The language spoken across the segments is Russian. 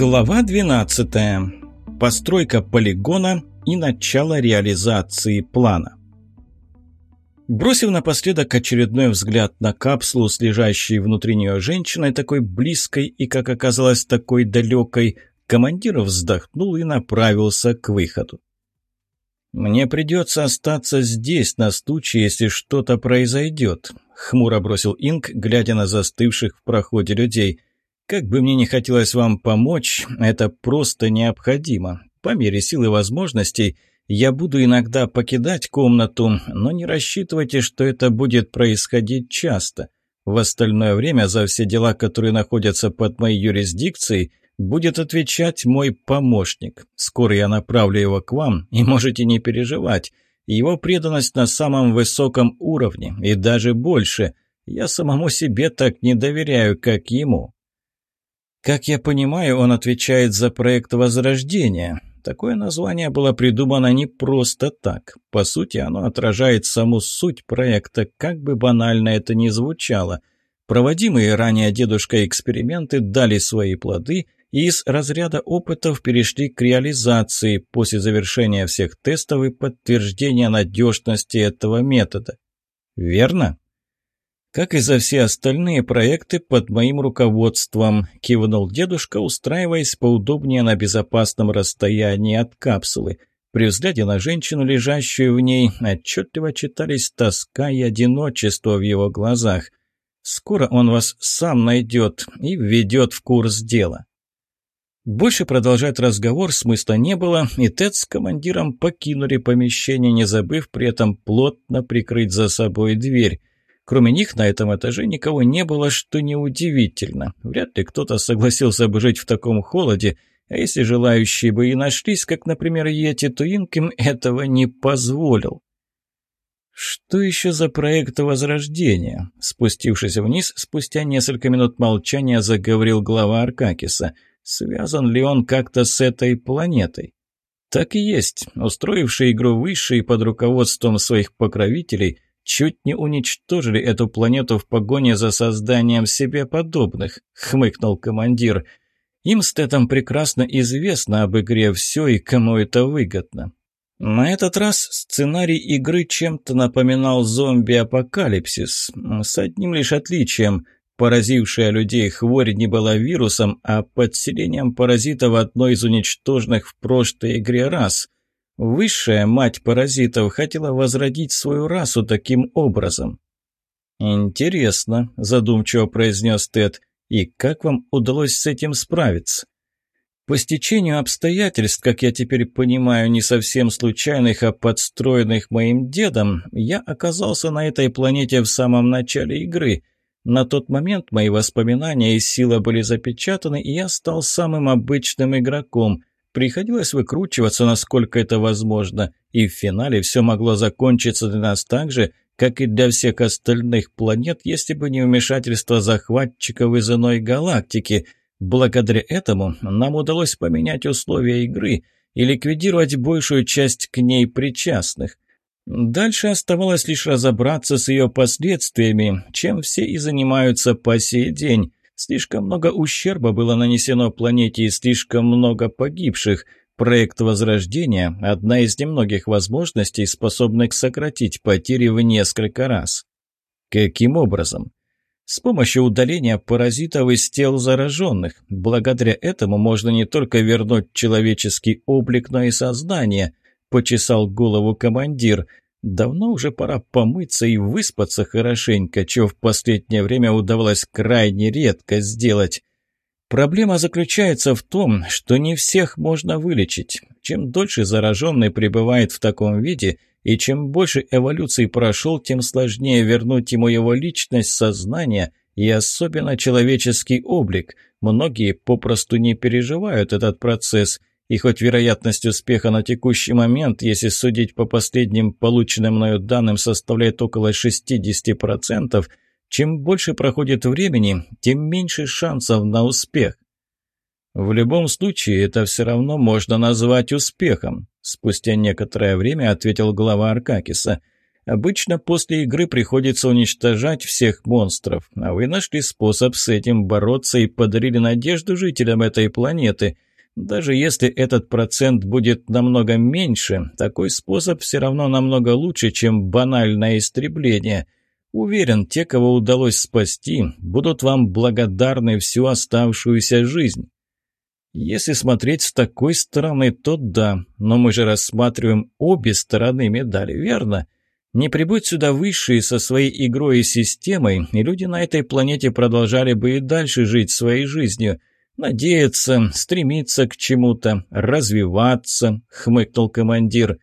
Глава 12. Постройка полигона и начало реализации плана. Бросив напоследок очередной взгляд на капсулу с лежащей внутри нее женщиной, такой близкой и, как оказалось, такой далекой, командир вздохнул и направился к выходу. «Мне придется остаться здесь на случай, если что-то произойдет», — хмуро бросил Инг, глядя на застывших в проходе людей — как бы мне не хотелось вам помочь, это просто необходимо. По мере сил и возможностей я буду иногда покидать комнату, но не рассчитывайте, что это будет происходить часто. В остальное время за все дела, которые находятся под моей юрисдикцией, будет отвечать мой помощник. Скоро я направлю его к вам, и можете не переживать. Его преданность на самом высоком уровне, и даже больше. Я самому себе так не доверяю, как ему. Как я понимаю, он отвечает за проект Возрождения. Такое название было придумано не просто так. По сути, оно отражает саму суть проекта, как бы банально это ни звучало. Проводимые ранее дедушкой эксперименты дали свои плоды, и из разряда опытов перешли к реализации после завершения всех тестов и подтверждения надежности этого метода. Верно? Как и за все остальные проекты под моим руководством», – кивнул дедушка, устраиваясь поудобнее на безопасном расстоянии от капсулы. При взгляде на женщину, лежащую в ней, отчетливо читались тоска и одиночество в его глазах. «Скоро он вас сам найдет и введет в курс дела». Больше продолжать разговор смысла не было, и Тед с командиром покинули помещение, не забыв при этом плотно прикрыть за собой дверь. Кроме них на этом этаже никого не было, что неудивительно. Вряд ли кто-то согласился бы жить в таком холоде, а если желающие бы и нашлись, как, например, Йети, то Инким этого не позволил. Что еще за проект Возрождения? Спустившись вниз, спустя несколько минут молчания заговорил глава Аркакиса. Связан ли он как-то с этой планетой? Так и есть. Устроивший игру высшие под руководством своих покровителей – чуть не уничтожили эту планету в погоне за созданием себе подобных», — хмыкнул командир. «Им с Тетом прекрасно известно об игре все и кому это выгодно». На этот раз сценарий игры чем-то напоминал зомби-апокалипсис, с одним лишь отличием. Поразившая людей хворь не была вирусом, а подселением паразита в одной из уничтоженных в прошлой игре рас — Высшая мать паразитов хотела возродить свою расу таким образом. «Интересно», – задумчиво произнес Тед, – «и как вам удалось с этим справиться?» По стечению обстоятельств, как я теперь понимаю, не совсем случайных, а подстроенных моим дедом, я оказался на этой планете в самом начале игры. На тот момент мои воспоминания и сила были запечатаны, и я стал самым обычным игроком. Приходилось выкручиваться, насколько это возможно, и в финале все могло закончиться для нас так же, как и для всех остальных планет, если бы не вмешательство захватчиков из иной галактики. Благодаря этому нам удалось поменять условия игры и ликвидировать большую часть к ней причастных. Дальше оставалось лишь разобраться с ее последствиями, чем все и занимаются по сей день. Слишком много ущерба было нанесено планете и слишком много погибших. Проект Возрождения – одна из немногих возможностей, способных сократить потери в несколько раз. Каким образом? С помощью удаления паразитов из тел зараженных. Благодаря этому можно не только вернуть человеческий облик, но и сознание, почесал голову командир – Давно уже пора помыться и выспаться хорошенько, чего в последнее время удавалось крайне редко сделать. Проблема заключается в том, что не всех можно вылечить. Чем дольше зараженный пребывает в таком виде, и чем больше эволюции прошел, тем сложнее вернуть ему его личность, сознание и особенно человеческий облик. Многие попросту не переживают этот процесс – и хоть вероятность успеха на текущий момент, если судить по последним полученным мною данным, составляет около 60%, чем больше проходит времени, тем меньше шансов на успех. В любом случае, это все равно можно назвать успехом, спустя некоторое время ответил глава Аркакиса. Обычно после игры приходится уничтожать всех монстров, а вы нашли способ с этим бороться и подарили надежду жителям этой планеты. Даже если этот процент будет намного меньше, такой способ все равно намного лучше, чем банальное истребление. Уверен, те, кого удалось спасти, будут вам благодарны всю оставшуюся жизнь. Если смотреть с такой стороны, то да, но мы же рассматриваем обе стороны медали, верно? Не прибудь сюда высшие со своей игрой и системой, и люди на этой планете продолжали бы и дальше жить своей жизнью. Надеяться, стремиться к чему-то, развиваться, хмыкнул командир.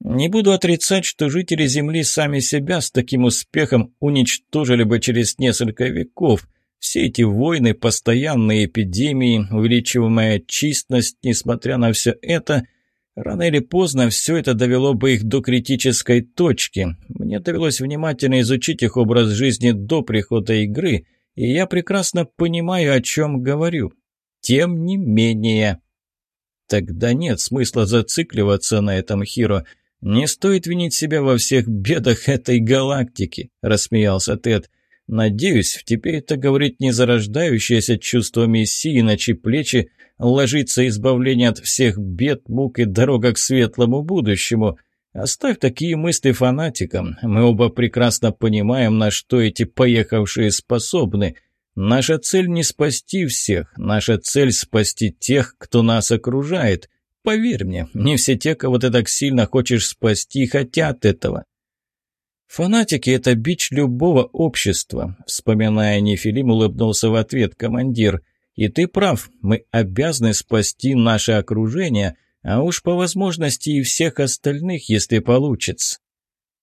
Не буду отрицать, что жители Земли сами себя с таким успехом уничтожили бы через несколько веков. Все эти войны, постоянные эпидемии, увеличиваемая численность, несмотря на все это – Рано или поздно все это довело бы их до критической точки. Мне довелось внимательно изучить их образ жизни до прихода игры, и я прекрасно понимаю, о чем говорю. Тем не менее... Тогда нет смысла зацикливаться на этом Хиро. Не стоит винить себя во всех бедах этой галактики, рассмеялся Тед. Надеюсь, теперь это говорит не зарождающееся чувство мессии на плечи ложится избавление от всех бед, мук и дорога к светлому будущему. Оставь такие мысли фанатикам. Мы оба прекрасно понимаем, на что эти поехавшие способны. Наша цель не спасти всех, наша цель спасти тех, кто нас окружает. Поверь мне, не все те, кого ты так сильно хочешь спасти, хотят этого. «Фанатики — это бич любого общества», — вспоминая Нефилим, улыбнулся в ответ командир. «И ты прав, мы обязаны спасти наше окружение, а уж по возможности и всех остальных, если получится».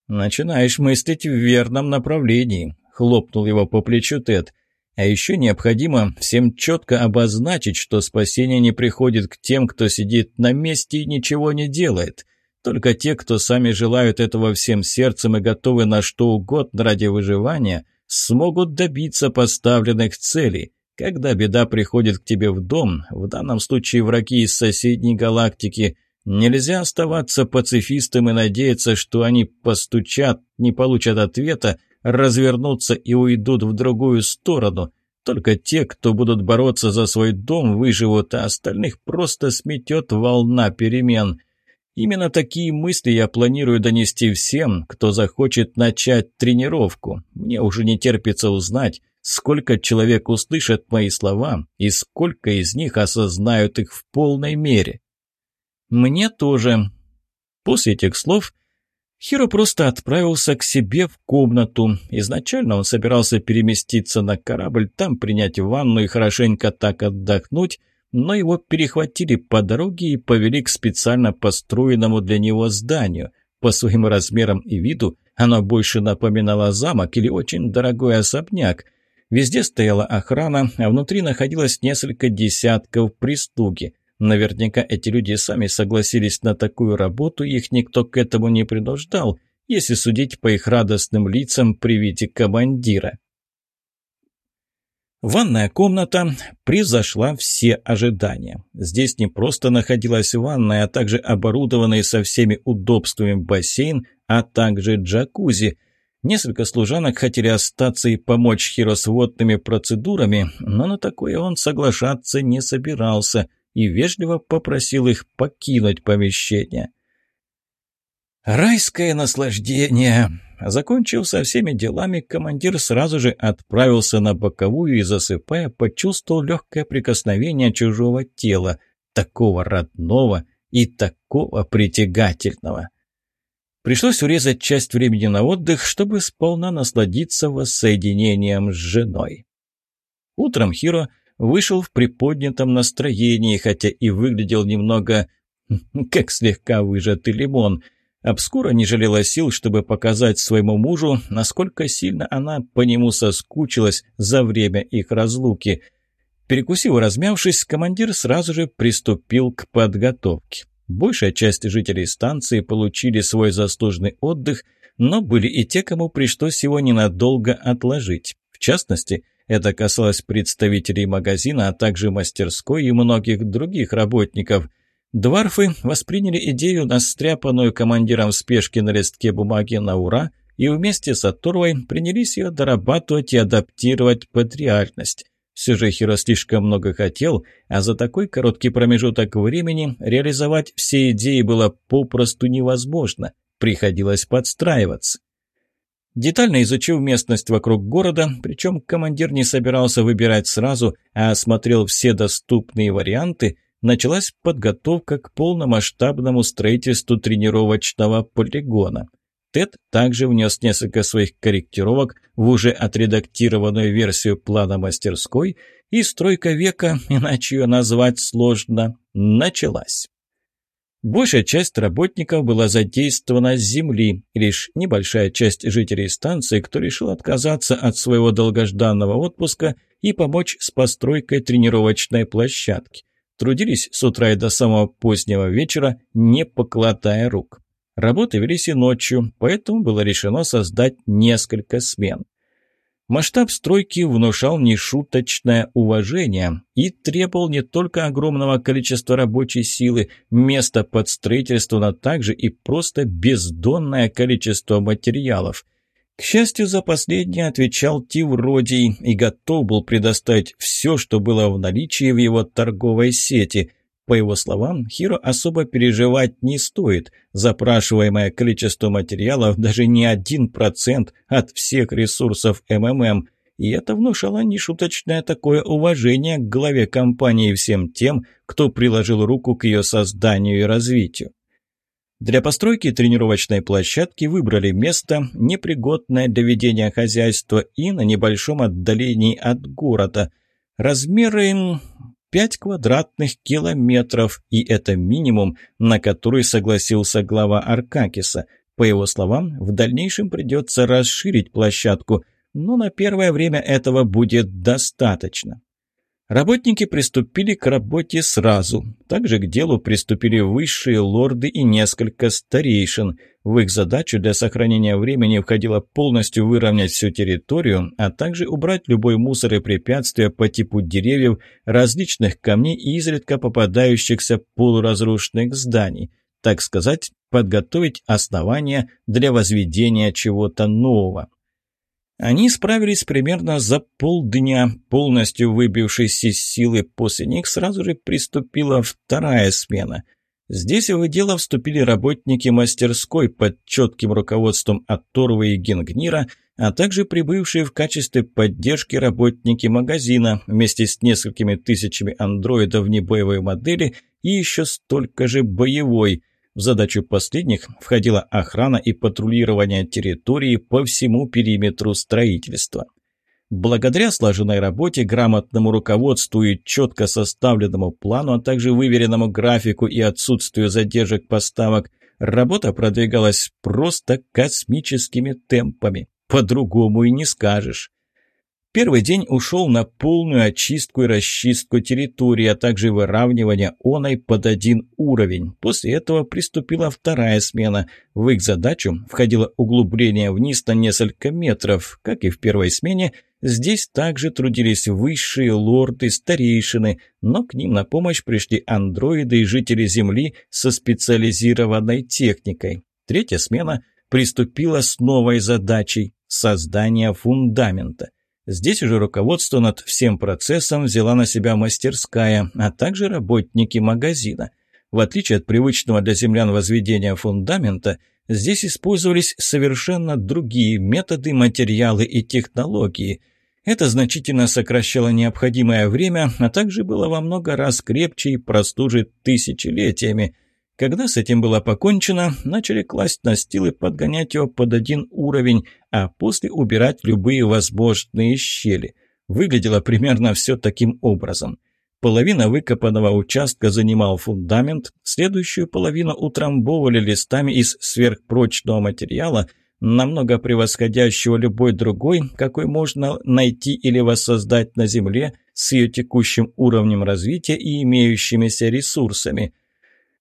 «Начинаешь мыслить в верном направлении», — хлопнул его по плечу Тед. «А еще необходимо всем четко обозначить, что спасение не приходит к тем, кто сидит на месте и ничего не делает». Только те, кто сами желают этого всем сердцем и готовы на что угодно ради выживания, смогут добиться поставленных целей. Когда беда приходит к тебе в дом, в данном случае враги из соседней галактики, нельзя оставаться пацифистом и надеяться, что они постучат, не получат ответа, развернутся и уйдут в другую сторону. Только те, кто будут бороться за свой дом, выживут, а остальных просто сметет волна перемен – Именно такие мысли я планирую донести всем, кто захочет начать тренировку. Мне уже не терпится узнать, сколько человек услышат мои слова и сколько из них осознают их в полной мере. Мне тоже. После этих слов Хиро просто отправился к себе в комнату. Изначально он собирался переместиться на корабль, там принять ванну и хорошенько так отдохнуть, но его перехватили по дороге и повели к специально построенному для него зданию. По своим размерам и виду оно больше напоминало замок или очень дорогой особняк. Везде стояла охрана, а внутри находилось несколько десятков прислуги. Наверняка эти люди сами согласились на такую работу, их никто к этому не принуждал, если судить по их радостным лицам при виде командира. Ванная комната превзошла все ожидания. Здесь не просто находилась ванная, а также оборудованный со всеми удобствами бассейн, а также джакузи. Несколько служанок хотели остаться и помочь Хиро с водными процедурами, но на такое он соглашаться не собирался и вежливо попросил их покинуть помещение. «Райское наслаждение!» Закончив со всеми делами, командир сразу же отправился на боковую и, засыпая, почувствовал легкое прикосновение чужого тела, такого родного и такого притягательного. Пришлось урезать часть времени на отдых, чтобы сполна насладиться воссоединением с женой. Утром Хиро вышел в приподнятом настроении, хотя и выглядел немного как слегка выжатый лимон – Обскура не жалела сил, чтобы показать своему мужу, насколько сильно она по нему соскучилась за время их разлуки. Перекусив и размявшись, командир сразу же приступил к подготовке. Большая часть жителей станции получили свой заслуженный отдых, но были и те, кому пришлось его ненадолго отложить. В частности, это касалось представителей магазина, а также мастерской и многих других работников – Дварфы восприняли идею, настряпанную командиром в спешке на листке бумаги на ура, и вместе с Аторвой принялись ее дорабатывать и адаптировать под реальность. Все же Хиро слишком много хотел, а за такой короткий промежуток времени реализовать все идеи было попросту невозможно. Приходилось подстраиваться. Детально изучив местность вокруг города, причем командир не собирался выбирать сразу, а осмотрел все доступные варианты, началась подготовка к полномасштабному строительству тренировочного полигона – Тед также внес несколько своих корректировок в уже отредактированную версию плана мастерской, и стройка века, иначе ее назвать сложно, началась. Большая часть работников была задействована с земли, лишь небольшая часть жителей станции, кто решил отказаться от своего долгожданного отпуска и помочь с постройкой тренировочной площадки. Трудились с утра и до самого позднего вечера, не покладая рук. Работы велись и ночью, поэтому было решено создать несколько смен. Масштаб стройки внушал нешуточное уважение и требовал не только огромного количества рабочей силы, места под строительство, но также и просто бездонное количество материалов. К счастью, за последнее отвечал Тивродий и готов был предоставить все, что было в наличии в его торговой сети – по его словам, Хиро особо переживать не стоит. Запрашиваемое количество материалов даже не один процент от всех ресурсов МММ. И это внушало нешуточное такое уважение к главе компании всем тем, кто приложил руку к ее созданию и развитию. Для постройки тренировочной площадки выбрали место, непригодное для ведения хозяйства и на небольшом отдалении от города. Размеры 5 квадратных километров, и это минимум, на который согласился глава Аркакиса. По его словам, в дальнейшем придется расширить площадку, но на первое время этого будет достаточно. Работники приступили к работе сразу. Также к делу приступили высшие лорды и несколько старейшин. В их задачу для сохранения времени входило полностью выровнять всю территорию, а также убрать любой мусор и препятствия по типу деревьев, различных камней и изредка попадающихся полуразрушенных зданий. Так сказать, подготовить основания для возведения чего-то нового. Они справились примерно за полдня, полностью выбившись из силы. После них сразу же приступила вторая смена. Здесь в дело вступили работники мастерской под четким руководством Атторова и Генгнира, а также прибывшие в качестве поддержки работники магазина вместе с несколькими тысячами андроидов небоевой модели и еще столько же боевой – в задачу последних входила охрана и патрулирование территории по всему периметру строительства. Благодаря слаженной работе, грамотному руководству и четко составленному плану, а также выверенному графику и отсутствию задержек поставок, работа продвигалась просто космическими темпами. По-другому и не скажешь. Первый день ушел на полную очистку и расчистку территории, а также выравнивание оной под один уровень. После этого приступила вторая смена. В их задачу входило углубление вниз на несколько метров. Как и в первой смене, здесь также трудились высшие лорды, старейшины, но к ним на помощь пришли андроиды и жители Земли со специализированной техникой. Третья смена приступила с новой задачей – создания фундамента – Здесь уже руководство над всем процессом взяла на себя мастерская, а также работники магазина. В отличие от привычного для землян возведения фундамента, здесь использовались совершенно другие методы, материалы и технологии. Это значительно сокращало необходимое время, а также было во много раз крепче и прослужит тысячелетиями. Когда с этим было покончено, начали класть настил и подгонять его под один уровень, а после убирать любые возможные щели. Выглядело примерно все таким образом. Половина выкопанного участка занимал фундамент, следующую половину утрамбовывали листами из сверхпрочного материала, намного превосходящего любой другой, какой можно найти или воссоздать на Земле с ее текущим уровнем развития и имеющимися ресурсами –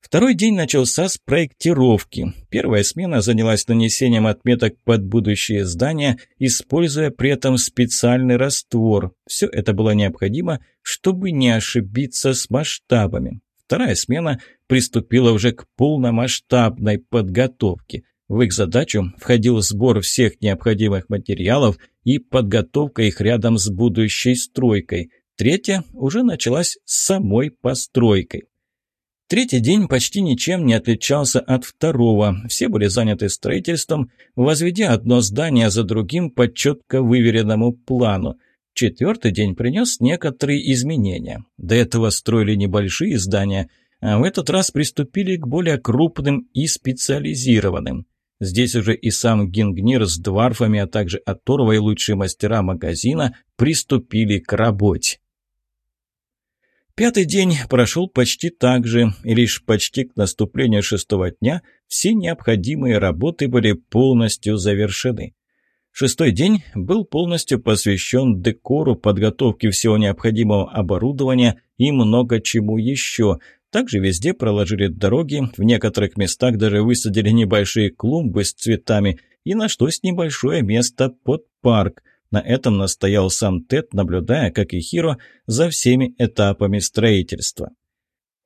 Второй день начался с проектировки. Первая смена занялась нанесением отметок под будущее здания, используя при этом специальный раствор. Все это было необходимо, чтобы не ошибиться с масштабами. Вторая смена приступила уже к полномасштабной подготовке. В их задачу входил сбор всех необходимых материалов и подготовка их рядом с будущей стройкой. Третья уже началась с самой постройкой. Третий день почти ничем не отличался от второго. Все были заняты строительством, возведя одно здание за другим по четко выверенному плану. Четвертый день принес некоторые изменения. До этого строили небольшие здания, а в этот раз приступили к более крупным и специализированным. Здесь уже и сам Гингнир с дварфами, а также Аторова и лучшие мастера магазина приступили к работе. Пятый день прошел почти так же, и лишь почти к наступлению шестого дня все необходимые работы были полностью завершены. Шестой день был полностью посвящен декору, подготовке всего необходимого оборудования и много чему еще. Также везде проложили дороги, в некоторых местах даже высадили небольшие клумбы с цветами и нашлось небольшое место под парк – на этом настоял сам Тед, наблюдая, как и Хиро, за всеми этапами строительства.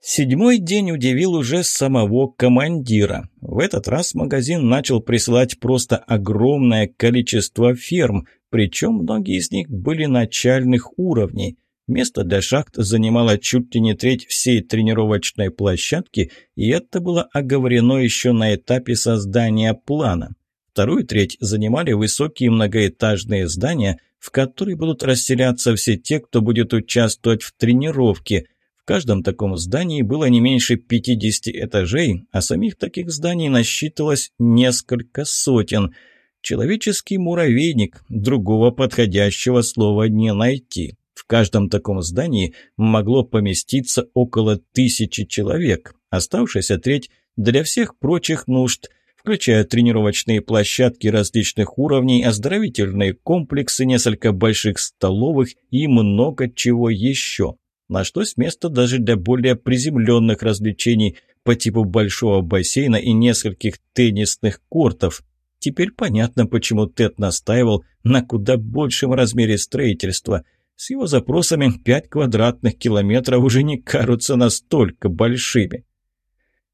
Седьмой день удивил уже самого командира. В этот раз магазин начал присылать просто огромное количество ферм, причем многие из них были начальных уровней. Место для шахт занимало чуть ли не треть всей тренировочной площадки, и это было оговорено еще на этапе создания плана. Вторую треть занимали высокие многоэтажные здания, в которые будут расселяться все те, кто будет участвовать в тренировке. В каждом таком здании было не меньше 50 этажей, а самих таких зданий насчитывалось несколько сотен. Человеческий муравейник, другого подходящего слова не найти. В каждом таком здании могло поместиться около тысячи человек. Оставшаяся треть для всех прочих нужд – включая тренировочные площадки различных уровней, оздоровительные комплексы, несколько больших столовых и много чего еще. Нашлось место даже для более приземленных развлечений по типу большого бассейна и нескольких теннисных кортов. Теперь понятно, почему Тед настаивал на куда большем размере строительства. С его запросами 5 квадратных километров уже не кажутся настолько большими.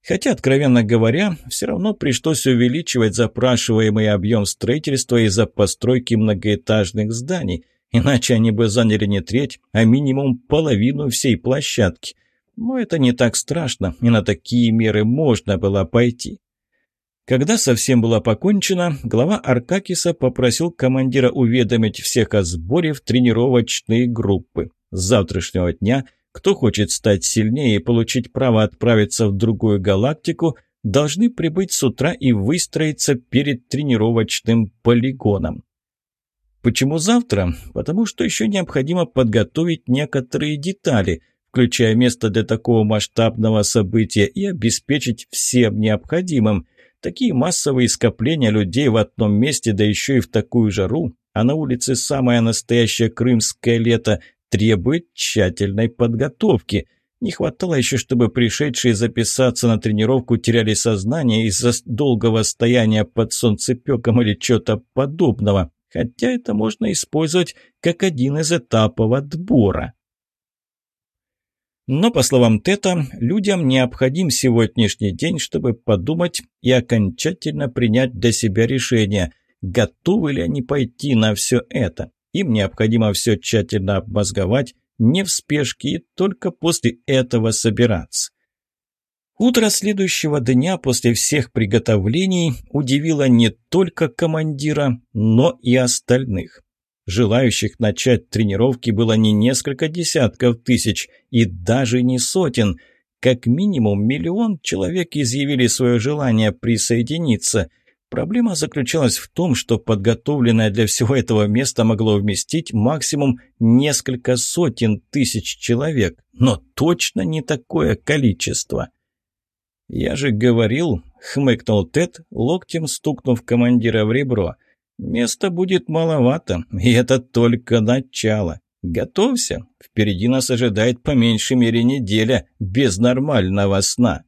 Хотя, откровенно говоря, все равно пришлось увеличивать запрашиваемый объем строительства из-за постройки многоэтажных зданий, иначе они бы заняли не треть, а минимум половину всей площадки. Но это не так страшно, и на такие меры можно было пойти. Когда совсем было покончено, глава Аркакиса попросил командира уведомить всех о сборе в тренировочные группы. С завтрашнего дня – кто хочет стать сильнее и получить право отправиться в другую галактику, должны прибыть с утра и выстроиться перед тренировочным полигоном. Почему завтра? Потому что еще необходимо подготовить некоторые детали, включая место для такого масштабного события, и обеспечить всем необходимым. Такие массовые скопления людей в одном месте, да еще и в такую жару, а на улице самое настоящее крымское лето, требует тщательной подготовки. Не хватало еще, чтобы пришедшие записаться на тренировку теряли сознание из-за долгого стояния под солнцепеком или чего-то подобного. Хотя это можно использовать как один из этапов отбора. Но, по словам Тета, людям необходим сегодняшний день, чтобы подумать и окончательно принять для себя решение, готовы ли они пойти на все это. Им необходимо все тщательно обмозговать, не в спешке и только после этого собираться. Утро следующего дня после всех приготовлений удивило не только командира, но и остальных. Желающих начать тренировки было не несколько десятков тысяч и даже не сотен. Как минимум миллион человек изъявили свое желание присоединиться – Проблема заключалась в том, что подготовленное для всего этого место могло вместить максимум несколько сотен тысяч человек, но точно не такое количество. «Я же говорил», — хмыкнул Тед, локтем стукнув командира в ребро, «места будет маловато, и это только начало. Готовься, впереди нас ожидает по меньшей мере неделя без нормального сна».